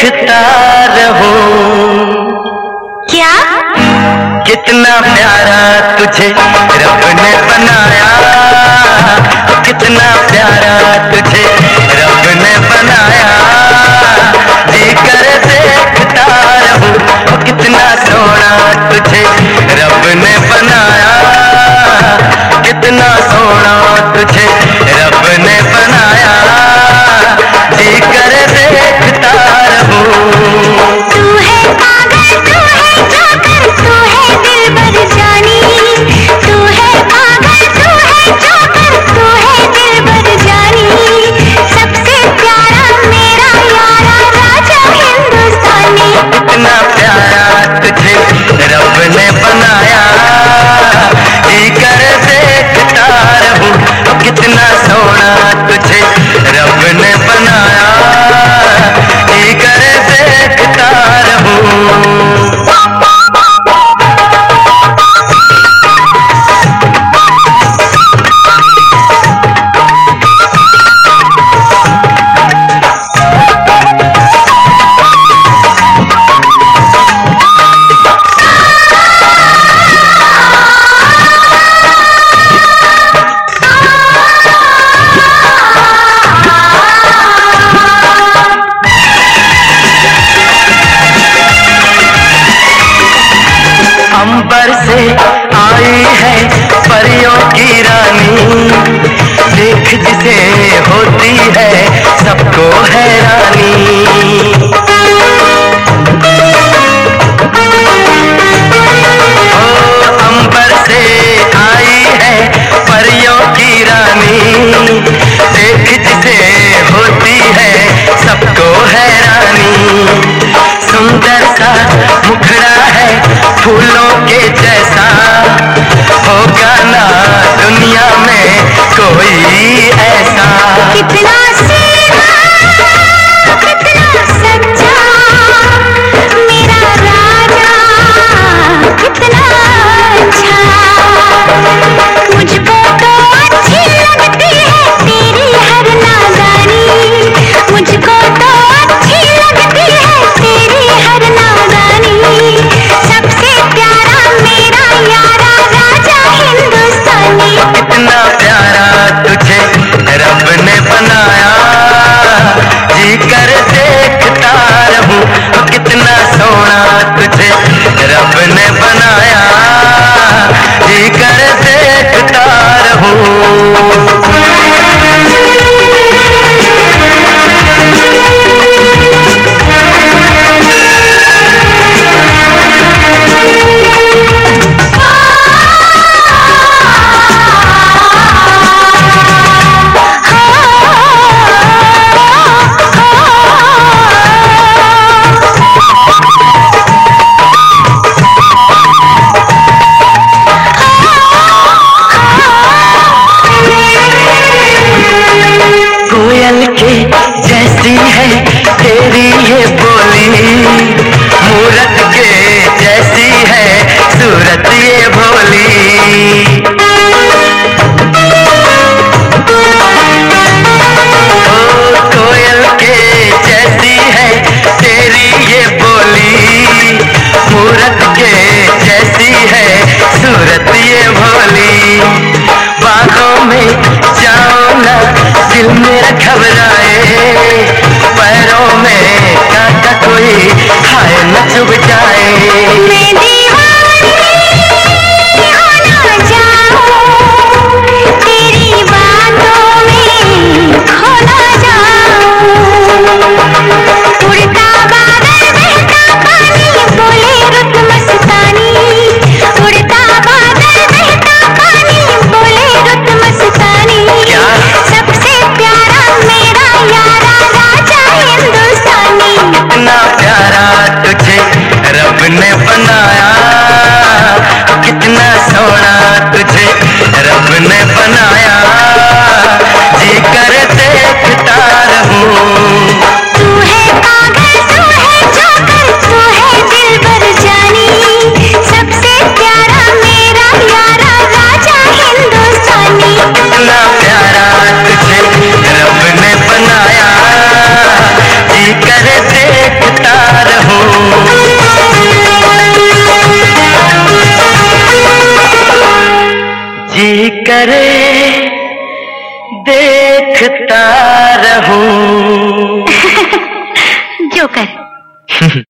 देखता रहो क्या? कितना प्यारा तुझे रब ने बनाया कितना प्यारा होती है। करे